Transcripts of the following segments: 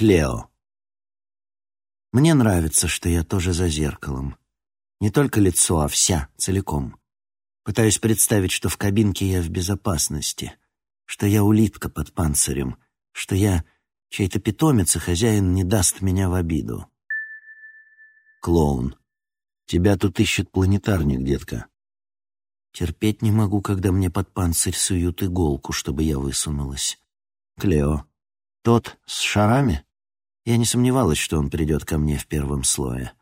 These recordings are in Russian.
Клео. Мне нравится, что я тоже за зеркалом. Не только лицо, а вся, целиком. Пытаюсь представить, что в кабинке я в безопасности, что я улитка под панцирем, что я чей-то питомец, и хозяин не даст меня в обиду. Клоун. Тебя тут ищет планетарник, детка. Терпеть не могу, когда мне под панцирь суют иголку, чтобы я высунулась. Клео. Тот с шарами? Я не сомневалась, что он придет ко мне в первом слое.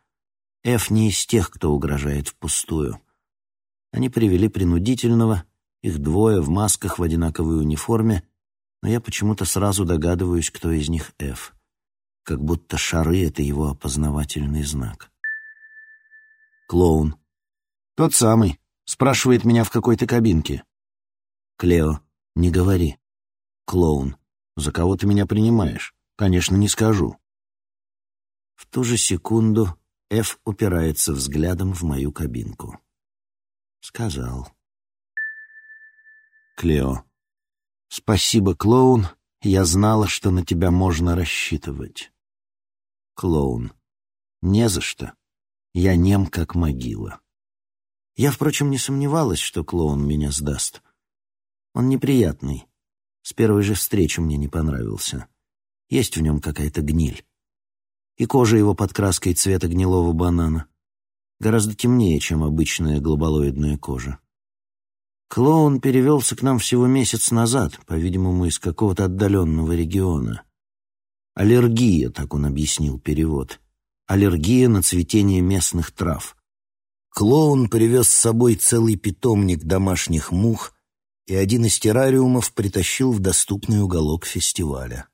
Эф не из тех, кто угрожает впустую. Они привели принудительного, их двое в масках в одинаковой униформе, но я почему-то сразу догадываюсь, кто из них Эф. Как будто шары — это его опознавательный знак. Клоун. Тот самый. Спрашивает меня в какой-то кабинке. Клео. Не говори. Клоун. За кого ты меня принимаешь? Конечно, не скажу. В ту же секунду Эф упирается взглядом в мою кабинку. Сказал. Клео. Спасибо, клоун. Я знала, что на тебя можно рассчитывать. Клоун. Не за что. Я нем, как могила. Я, впрочем, не сомневалась, что клоун меня сдаст. Он неприятный. С первой же встречи мне не понравился. Есть в нем какая-то гниль. И кожа его под краской цвета гнилого банана. Гораздо темнее, чем обычная глобалоидная кожа. Клоун перевелся к нам всего месяц назад, по-видимому, из какого-то отдаленного региона. Аллергия, так он объяснил перевод. Аллергия на цветение местных трав. Клоун привез с собой целый питомник домашних мух и один из террариумов притащил в доступный уголок фестиваля.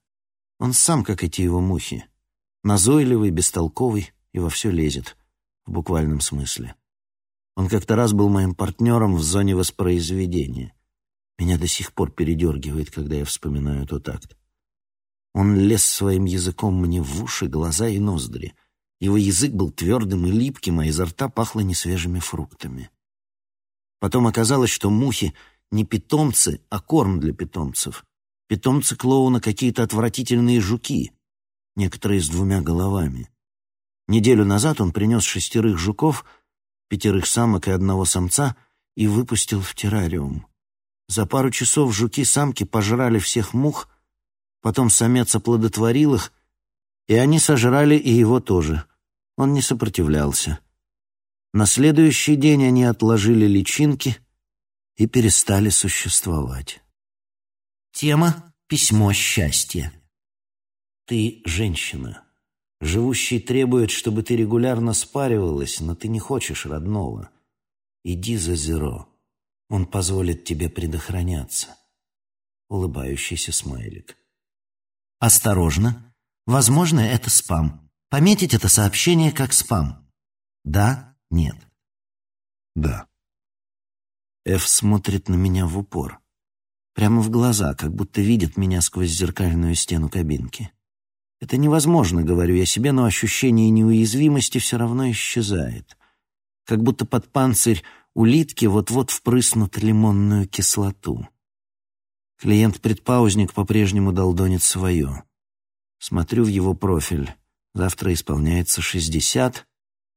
Он сам, как эти его мухи, назойливый, бестолковый и во все лезет, в буквальном смысле. Он как-то раз был моим партнером в зоне воспроизведения. Меня до сих пор передергивает, когда я вспоминаю тот акт. Он лез своим языком мне в уши, глаза и ноздри. Его язык был твердым и липким, а изо рта пахло несвежими фруктами. Потом оказалось, что мухи не питомцы, а корм для питомцев. Питомцы клоуна какие-то отвратительные жуки, некоторые с двумя головами. Неделю назад он принес шестерых жуков, пятерых самок и одного самца и выпустил в террариум. За пару часов жуки-самки пожрали всех мух, потом самец оплодотворил их, и они сожрали и его тоже. Он не сопротивлялся. На следующий день они отложили личинки и перестали существовать. Тема «Письмо счастья». Ты женщина. Живущий требует, чтобы ты регулярно спаривалась, но ты не хочешь родного. Иди за Зеро. Он позволит тебе предохраняться. Улыбающийся смайлик. Осторожно. Возможно, это спам. Пометить это сообщение как спам. Да, нет. Да. Эф смотрит на меня в упор. Прямо в глаза, как будто видит меня сквозь зеркальную стену кабинки. Это невозможно, говорю я себе, но ощущение неуязвимости все равно исчезает. Как будто под панцирь улитки вот-вот впрыснут лимонную кислоту. Клиент-предпаузник по-прежнему долдонит свое. Смотрю в его профиль. Завтра исполняется шестьдесят.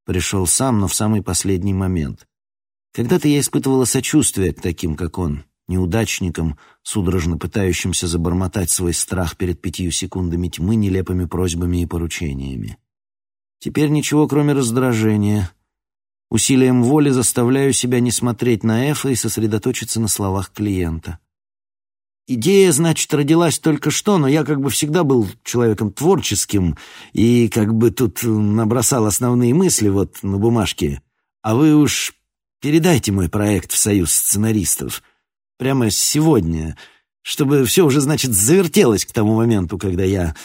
Пришел сам, но в самый последний момент. Когда-то я испытывала сочувствие к таким, как он, неудачникам, судорожно пытающимся забормотать свой страх перед пятью секундами тьмы нелепыми просьбами и поручениями. Теперь ничего, кроме раздражения. Усилием воли заставляю себя не смотреть на Эфа и сосредоточиться на словах клиента. Идея, значит, родилась только что, но я как бы всегда был человеком творческим и как бы тут набросал основные мысли вот на бумажке. А вы уж передайте мой проект в союз сценаристов. Прямо сегодня, чтобы все уже, значит, завертелось к тому моменту, когда я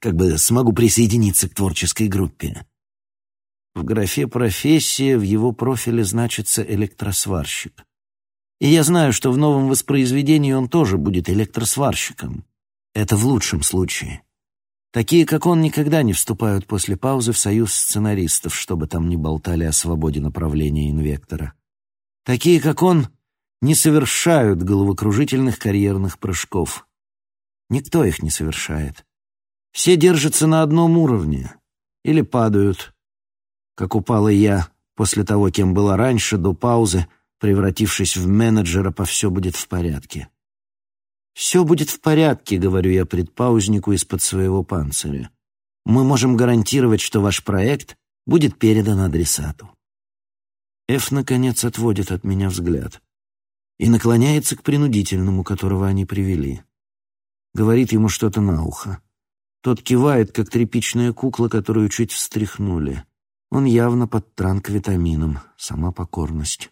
как бы смогу присоединиться к творческой группе. В графе «профессия» в его профиле значится «электросварщик». И я знаю, что в новом воспроизведении он тоже будет электросварщиком. Это в лучшем случае. Такие, как он, никогда не вступают после паузы в союз сценаристов, чтобы там не болтали о свободе направления инвектора. Такие, как он, не совершают головокружительных карьерных прыжков. Никто их не совершает. Все держатся на одном уровне или падают, как упала я после того, кем была раньше, до паузы, превратившись в менеджера по «все будет в порядке». «Все будет в порядке», — говорю я предпаузнику из-под своего панциря. «Мы можем гарантировать, что ваш проект будет передан адресату». Эф, наконец, отводит от меня взгляд и наклоняется к принудительному, которого они привели. Говорит ему что-то на ухо. Тот кивает, как тряпичная кукла, которую чуть встряхнули. Он явно под транквитамином, сама покорность.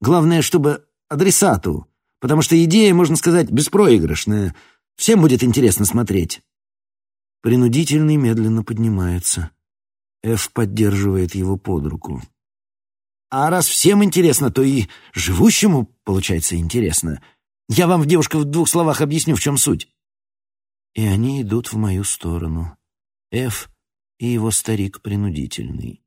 Главное, чтобы адресату, потому что идея, можно сказать, беспроигрышная. Всем будет интересно смотреть. Принудительный медленно поднимается. Эф поддерживает его под руку. А раз всем интересно, то и живущему, получается, интересно. Я вам, девушка, в двух словах объясню, в чем суть. И они идут в мою сторону. Эф и его старик принудительный.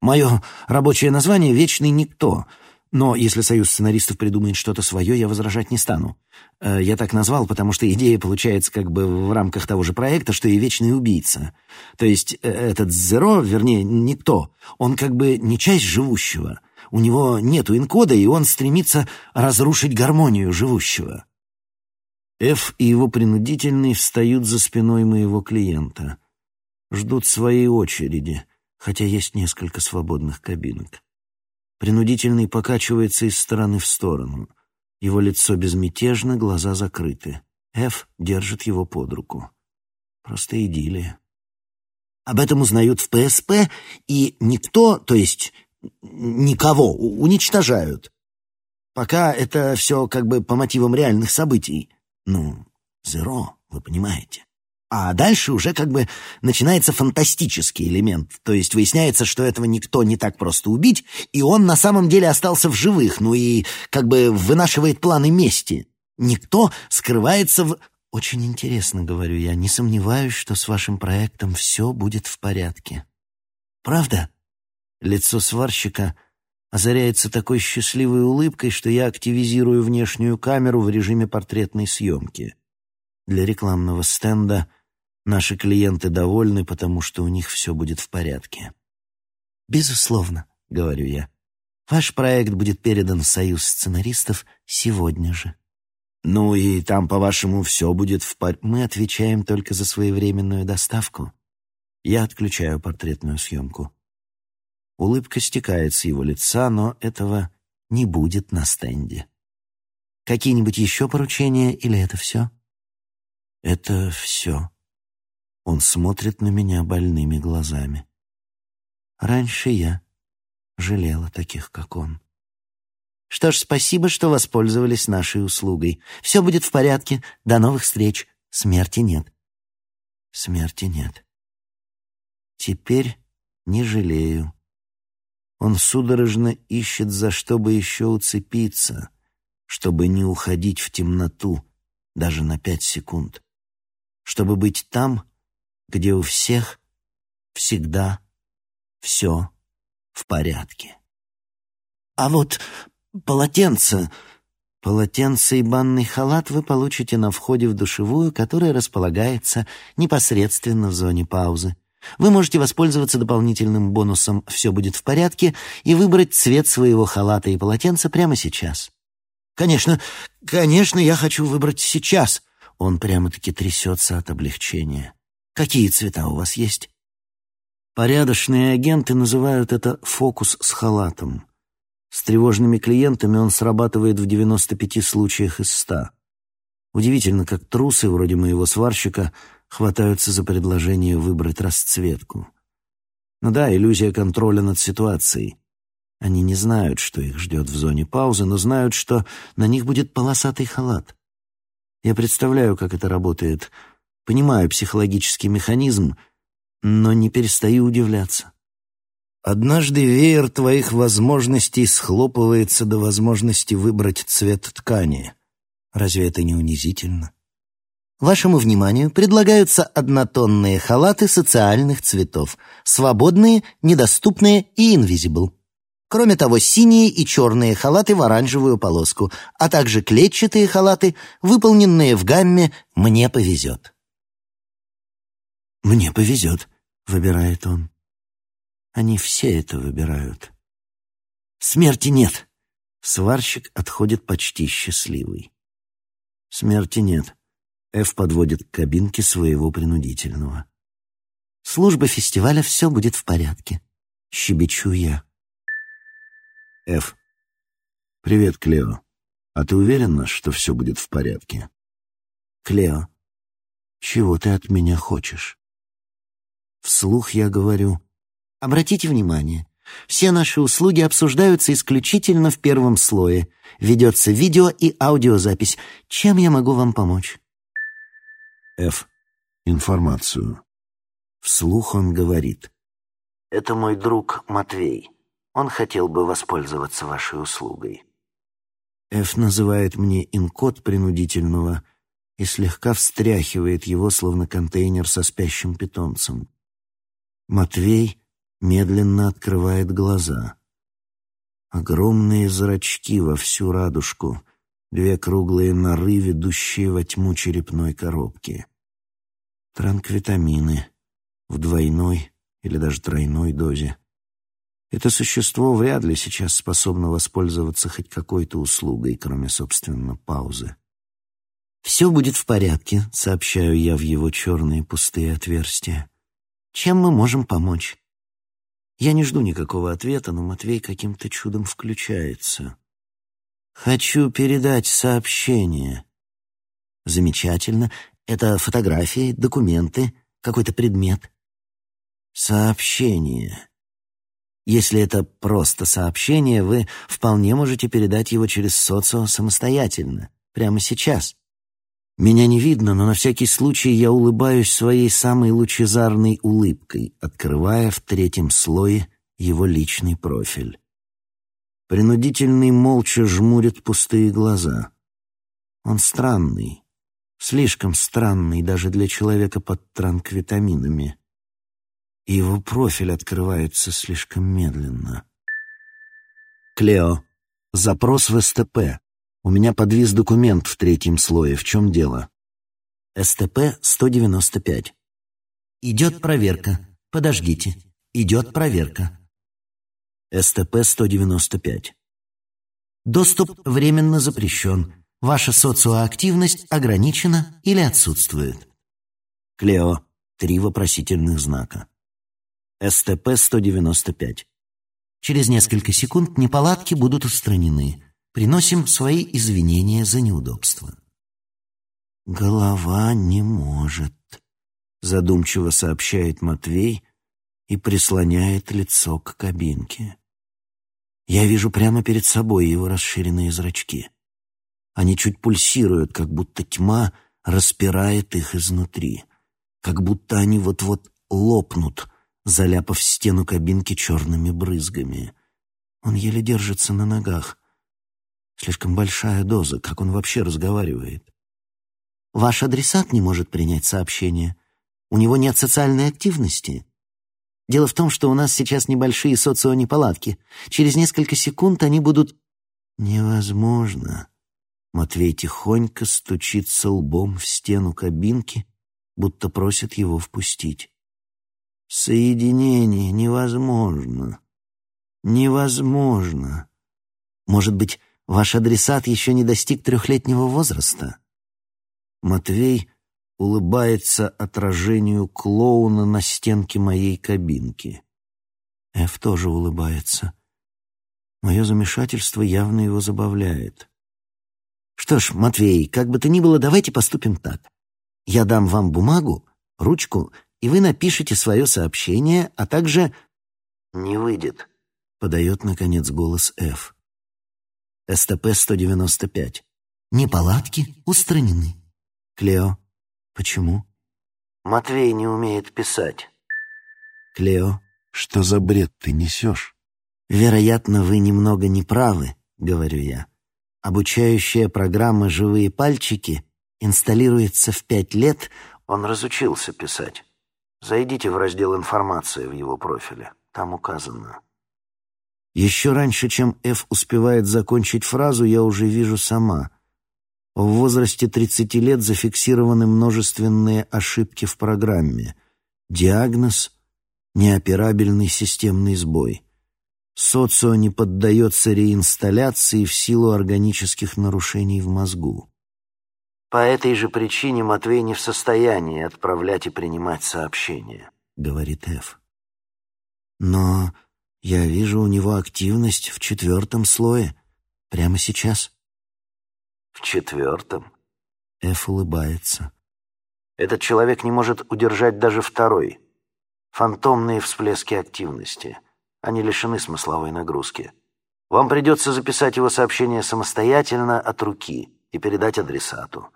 Мое рабочее название — «Вечный никто», но если союз сценаристов придумает что-то свое, я возражать не стану. Э, я так назвал, потому что идея получается как бы в рамках того же проекта, что и «Вечный убийца». То есть э, этот Зеро, вернее, никто, он как бы не часть живущего. У него нету инкода, и он стремится разрушить гармонию живущего. Ф и его принудительный встают за спиной моего клиента. Ждут своей очереди, хотя есть несколько свободных кабинок. Принудительный покачивается из стороны в сторону. Его лицо безмятежно, глаза закрыты. Ф держит его под руку. Просто идиллия. Об этом узнают в ПСП, и никто, то есть никого, уничтожают. Пока это все как бы по мотивам реальных событий. Ну, зеро, вы понимаете. А дальше уже как бы начинается фантастический элемент. То есть выясняется, что этого никто не так просто убить, и он на самом деле остался в живых, ну и как бы вынашивает планы мести. Никто скрывается в... Очень интересно, говорю я, не сомневаюсь, что с вашим проектом все будет в порядке. Правда? Лицо сварщика озаряется такой счастливой улыбкой, что я активизирую внешнюю камеру в режиме портретной съемки. Для рекламного стенда — Наши клиенты довольны, потому что у них все будет в порядке. «Безусловно», — говорю я. «Ваш проект будет передан в Союз сценаристов сегодня же». «Ну и там, по-вашему, все будет в порядке?» Мы отвечаем только за своевременную доставку. Я отключаю портретную съемку. Улыбка стекает с его лица, но этого не будет на стенде. Какие-нибудь еще поручения или это все? Это все. Он смотрит на меня больными глазами. Раньше я жалела таких, как он. Что ж, спасибо, что воспользовались нашей услугой. Все будет в порядке. До новых встреч. Смерти нет. Смерти нет. Теперь не жалею. Он судорожно ищет, за что бы еще уцепиться, чтобы не уходить в темноту даже на пять секунд, чтобы быть там, где у всех всегда все в порядке. А вот полотенце... Полотенце и банный халат вы получите на входе в душевую, которая располагается непосредственно в зоне паузы. Вы можете воспользоваться дополнительным бонусом «Все будет в порядке» и выбрать цвет своего халата и полотенца прямо сейчас. «Конечно, конечно, я хочу выбрать сейчас!» Он прямо-таки трясется от облегчения. Какие цвета у вас есть? Порядочные агенты называют это фокус с халатом. С тревожными клиентами он срабатывает в 95 случаях из 100. Удивительно, как трусы, вроде моего сварщика, хватаются за предложение выбрать расцветку. Ну да, иллюзия контроля над ситуацией. Они не знают, что их ждет в зоне паузы, но знают, что на них будет полосатый халат. Я представляю, как это работает — Понимаю психологический механизм, но не перестаю удивляться. Однажды веер твоих возможностей схлопывается до возможности выбрать цвет ткани. Разве это не унизительно? Вашему вниманию предлагаются однотонные халаты социальных цветов, свободные, недоступные и инвизибл. Кроме того, синие и черные халаты в оранжевую полоску, а также клетчатые халаты, выполненные в гамме «Мне повезет». «Мне повезет», — выбирает он. Они все это выбирают. «Смерти нет!» Сварщик отходит почти счастливый. «Смерти нет». Эф подводит к кабинке своего принудительного. «Служба фестиваля, все будет в порядке», — щебечу я. Эф. «Привет, Клео. А ты уверена, что все будет в порядке?» «Клео, чего ты от меня хочешь?» Вслух я говорю. «Обратите внимание, все наши услуги обсуждаются исключительно в первом слое. Ведется видео и аудиозапись. Чем я могу вам помочь?» Ф. Информацию. Вслух он говорит. «Это мой друг Матвей. Он хотел бы воспользоваться вашей услугой». Ф называет мне инкод принудительного и слегка встряхивает его, словно контейнер со спящим питомцем. Матвей медленно открывает глаза. Огромные зрачки во всю радужку, две круглые норы, ведущие во тьму черепной коробки. Транквитамины в двойной или даже тройной дозе. Это существо вряд ли сейчас способно воспользоваться хоть какой-то услугой, кроме, собственно, паузы. «Все будет в порядке», — сообщаю я в его черные пустые отверстия. «Чем мы можем помочь?» Я не жду никакого ответа, но Матвей каким-то чудом включается. «Хочу передать сообщение». «Замечательно. Это фотографии, документы, какой-то предмет». «Сообщение». Если это просто сообщение, вы вполне можете передать его через социо самостоятельно, прямо сейчас. Меня не видно, но на всякий случай я улыбаюсь своей самой лучезарной улыбкой, открывая в третьем слое его личный профиль. Принудительный молча жмурит пустые глаза. Он странный, слишком странный даже для человека под транквитаминами. И его профиль открывается слишком медленно. Клео. Запрос в СТП. У меня подвис документ в третьем слое. В чем дело? СТП-195. Идет проверка. Подождите. Идет проверка. СТП-195. Доступ временно запрещен. Ваша социоактивность ограничена или отсутствует. Клео. Три вопросительных знака. СТП-195. Через несколько секунд неполадки будут устранены. Приносим свои извинения за неудобство. «Голова не может», — задумчиво сообщает Матвей и прислоняет лицо к кабинке. Я вижу прямо перед собой его расширенные зрачки. Они чуть пульсируют, как будто тьма распирает их изнутри, как будто они вот-вот лопнут, заляпав стену кабинки черными брызгами. Он еле держится на ногах. Слишком большая доза, как он вообще разговаривает. Ваш адресат не может принять сообщение. У него нет социальной активности. Дело в том, что у нас сейчас небольшие соционеполадки. Через несколько секунд они будут... Невозможно. Матвей тихонько стучится лбом в стену кабинки, будто просит его впустить. Соединение невозможно. Невозможно. Может быть, Ваш адресат еще не достиг трехлетнего возраста. Матвей улыбается отражению клоуна на стенке моей кабинки. Эф тоже улыбается. Мое замешательство явно его забавляет. Что ж, Матвей, как бы то ни было, давайте поступим так. Я дам вам бумагу, ручку, и вы напишите свое сообщение, а также... «Не выйдет», — подает, наконец, голос Ф. СТП-195. Неполадки устранены. Клео. Почему? Матвей не умеет писать. Клео. Что за бред ты несешь? Вероятно, вы немного неправы, говорю я. Обучающая программа «Живые пальчики» инсталируется в пять лет. Он разучился писать. Зайдите в раздел «Информация» в его профиле. Там указано. Еще раньше, чем Ф успевает закончить фразу, я уже вижу сама. В возрасте 30 лет зафиксированы множественные ошибки в программе. Диагноз — неоперабельный системный сбой. Социо не поддается реинсталляции в силу органических нарушений в мозгу. По этой же причине Матвей не в состоянии отправлять и принимать сообщения, говорит Эф. Но я вижу у него активность в четвертом слое, прямо сейчас. В четвертом? Эф улыбается. Этот человек не может удержать даже второй. Фантомные всплески активности. Они лишены смысловой нагрузки. Вам придется записать его сообщение самостоятельно от руки и передать адресату.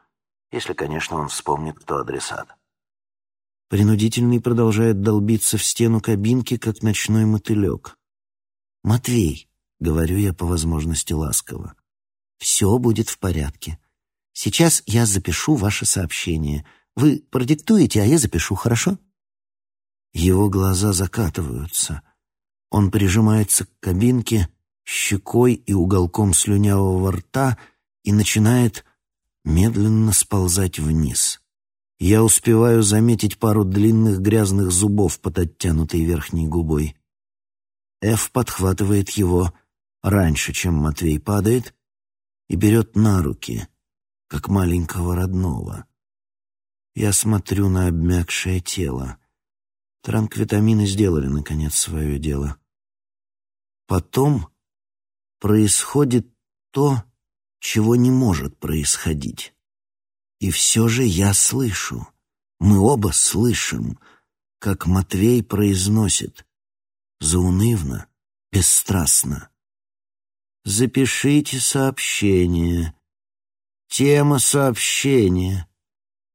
Если, конечно, он вспомнит, кто адресат. Принудительный продолжает долбиться в стену кабинки, как ночной мотылек. «Матвей», — говорю я по возможности ласково, — «все будет в порядке. Сейчас я запишу ваше сообщение. Вы продиктуете, а я запишу, хорошо?» Его глаза закатываются. Он прижимается к кабинке щекой и уголком слюнявого рта и начинает медленно сползать вниз. Я успеваю заметить пару длинных грязных зубов под оттянутой верхней губой. Эф подхватывает его раньше, чем Матвей падает, и берет на руки, как маленького родного. Я смотрю на обмякшее тело. Транквитамины сделали, наконец, свое дело. Потом происходит то, чего не может происходить. И все же я слышу, мы оба слышим, как Матвей произносит, заунывно, бесстрастно. Запишите сообщение. Тема сообщения.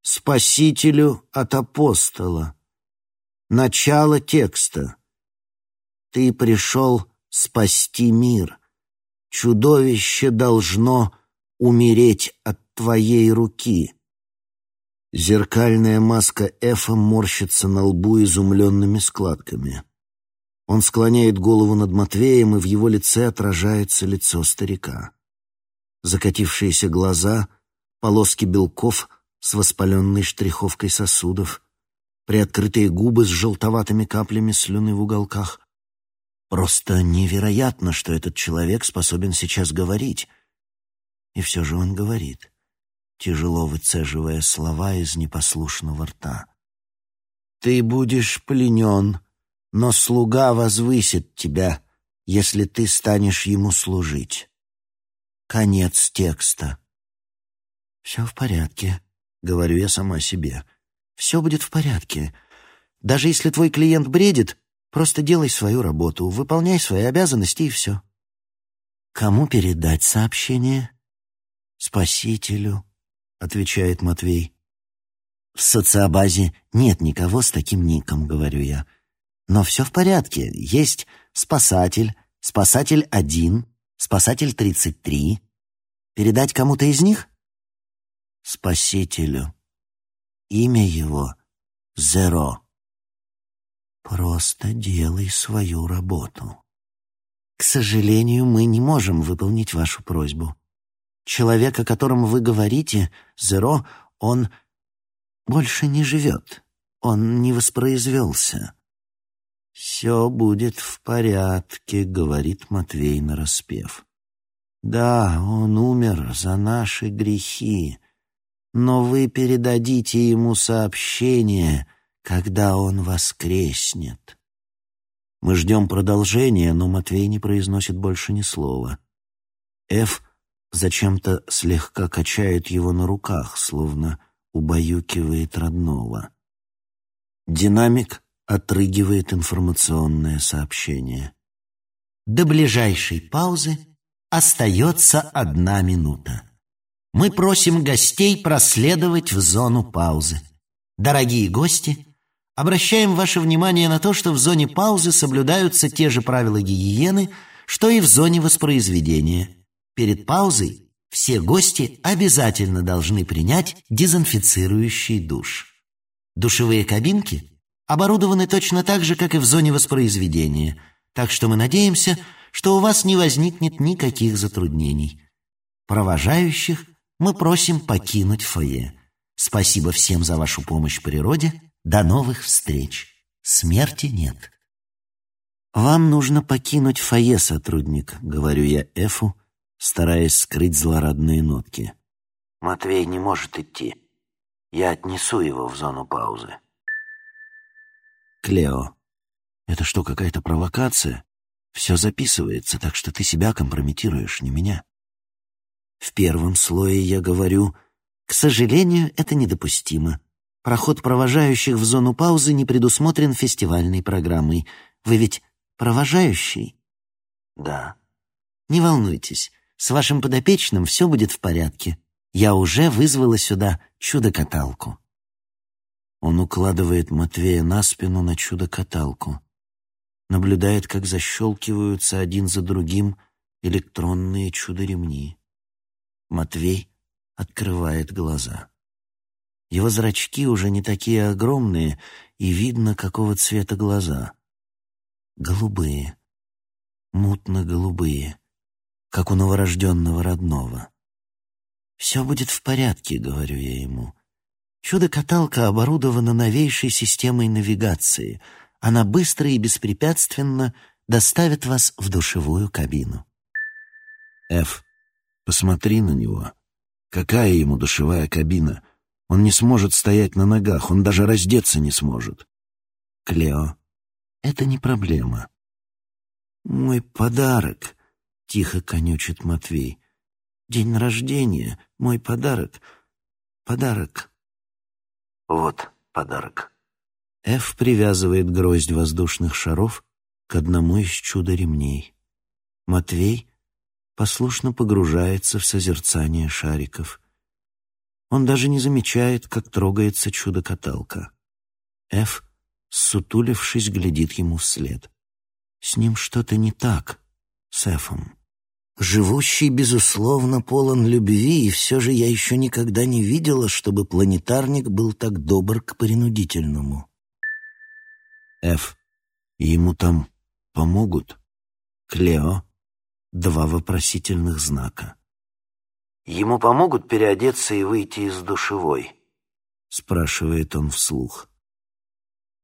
Спасителю от апостола. Начало текста. Ты пришел спасти мир. Чудовище должно умереть от твоей руки. Зеркальная маска Эфа морщится на лбу изумленными складками. Он склоняет голову над Матвеем, и в его лице отражается лицо старика. Закатившиеся глаза, полоски белков — с воспаленной штриховкой сосудов, приоткрытые губы с желтоватыми каплями слюны в уголках. Просто невероятно, что этот человек способен сейчас говорить. И все же он говорит, тяжело выцеживая слова из непослушного рта. «Ты будешь пленен, но слуга возвысит тебя, если ты станешь ему служить». Конец текста. «Все в порядке», — говорю я сама себе. «Все будет в порядке. Даже если твой клиент бредит, просто делай свою работу, выполняй свои обязанности и все». «Кому передать сообщение?» «Спасителю», — отвечает Матвей. «В социобазе нет никого с таким ником», — говорю я. «Но все в порядке. Есть спасатель, спасатель один, спасатель тридцать три. Передать кому-то из них?» Спасителю. Имя его — Зеро. Просто делай свою работу. К сожалению, мы не можем выполнить вашу просьбу. Человек, о котором вы говорите, Зеро, он больше не живет. Он не воспроизвелся. «Все будет в порядке», — говорит Матвей нараспев. «Да, он умер за наши грехи, но вы передадите ему сообщение, когда он воскреснет. Мы ждем продолжения, но Матвей не произносит больше ни слова. Ф зачем-то слегка качает его на руках, словно убаюкивает родного. Динамик отрыгивает информационное сообщение. До ближайшей паузы остается одна минута мы просим гостей проследовать в зону паузы. Дорогие гости, обращаем ваше внимание на то, что в зоне паузы соблюдаются те же правила гигиены, что и в зоне воспроизведения. Перед паузой все гости обязательно должны принять дезинфицирующий душ. Душевые кабинки оборудованы точно так же, как и в зоне воспроизведения, так что мы надеемся, что у вас не возникнет никаких затруднений. Провожающих мы просим покинуть фойе. Спасибо всем за вашу помощь природе. До новых встреч. Смерти нет. «Вам нужно покинуть фойе, сотрудник», — говорю я Эфу, стараясь скрыть злорадные нотки. «Матвей не может идти. Я отнесу его в зону паузы». Клео. «Это что, какая-то провокация? Все записывается, так что ты себя компрометируешь, не меня». В первом слое я говорю, «К сожалению, это недопустимо. Проход провожающих в зону паузы не предусмотрен фестивальной программой. Вы ведь провожающий?» «Да». «Не волнуйтесь, с вашим подопечным все будет в порядке. Я уже вызвала сюда чудо-каталку». Он укладывает Матвея на спину на чудо-каталку. Наблюдает, как защелкиваются один за другим электронные чудо-ремни. Матвей открывает глаза. Его зрачки уже не такие огромные, и видно, какого цвета глаза. Голубые, мутно-голубые, как у новорожденного родного. «Все будет в порядке», — говорю я ему. Чудо-каталка оборудована новейшей системой навигации. Она быстро и беспрепятственно доставит вас в душевую кабину. Ф. Посмотри на него. Какая ему душевая кабина? Он не сможет стоять на ногах, он даже раздеться не сможет. Клео. Это не проблема. Мой подарок, тихо конючит Матвей. День рождения, мой подарок. Подарок. Вот подарок. Ф привязывает гроздь воздушных шаров к одному из чудо-ремней. Матвей послушно погружается в созерцание шариков. Он даже не замечает, как трогается чудо-каталка. Ф, сутулившись, глядит ему вслед. С ним что-то не так, с Эфом. Живущий, безусловно, полон любви, и все же я еще никогда не видела, чтобы планетарник был так добр к принудительному. Ф. Ему там помогут? Клео. Два вопросительных знака. Ему помогут переодеться и выйти из душевой? Спрашивает он вслух.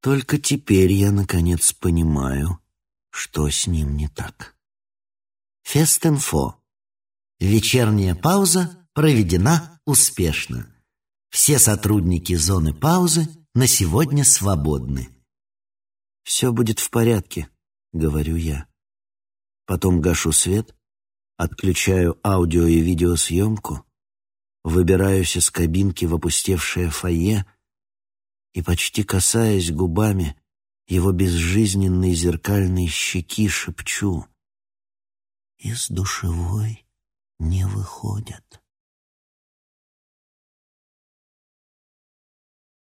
Только теперь я, наконец, понимаю, что с ним не так. Фестенфо. Вечерняя пауза проведена успешно. Все сотрудники зоны паузы на сегодня свободны. «Все будет в порядке», — говорю я. Потом гашу свет, отключаю аудио и видеосъемку, выбираюсь из кабинки в опустевшее фойе и, почти касаясь губами его безжизненной зеркальной щеки, шепчу — из душевой не выходят.